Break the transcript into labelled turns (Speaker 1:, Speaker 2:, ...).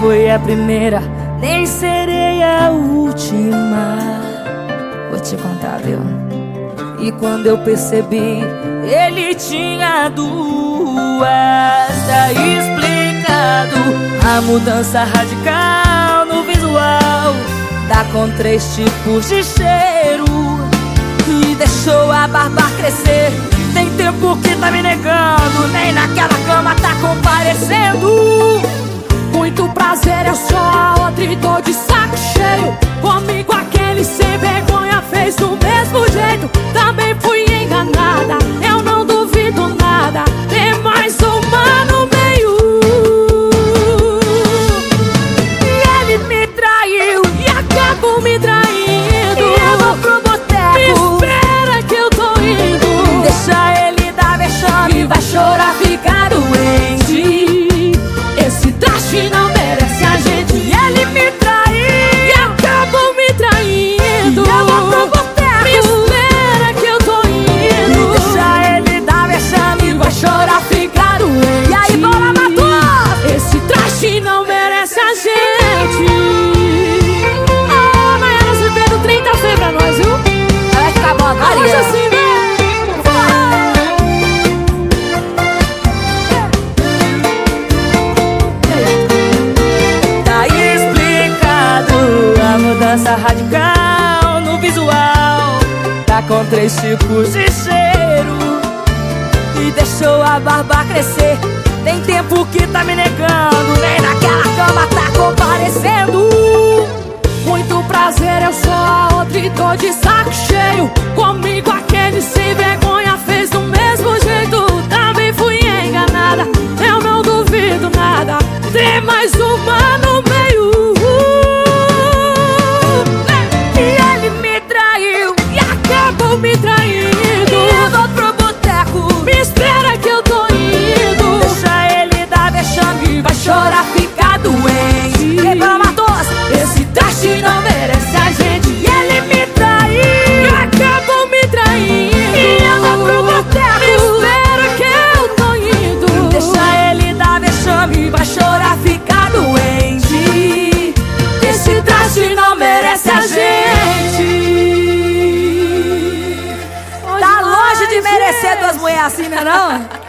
Speaker 1: foi a primeira, nem serei a última. Vou te contar, viu? E quando eu percebi, ele tinha duas. Tá explicado a mudança radical no visual. Tá com três tipos de cheiro e deixou a barba crescer. Tem tempo que tá me negando, nem naquela cama tá comparecendo.
Speaker 2: Muito me
Speaker 1: traz. mudança radical no visual. Tá com três tipos de cheiro E deixou a barba crescer. Tem tempo que tá me negando Nem naquela cama tá
Speaker 2: de
Speaker 1: merecer duas mulheres assim, não é não?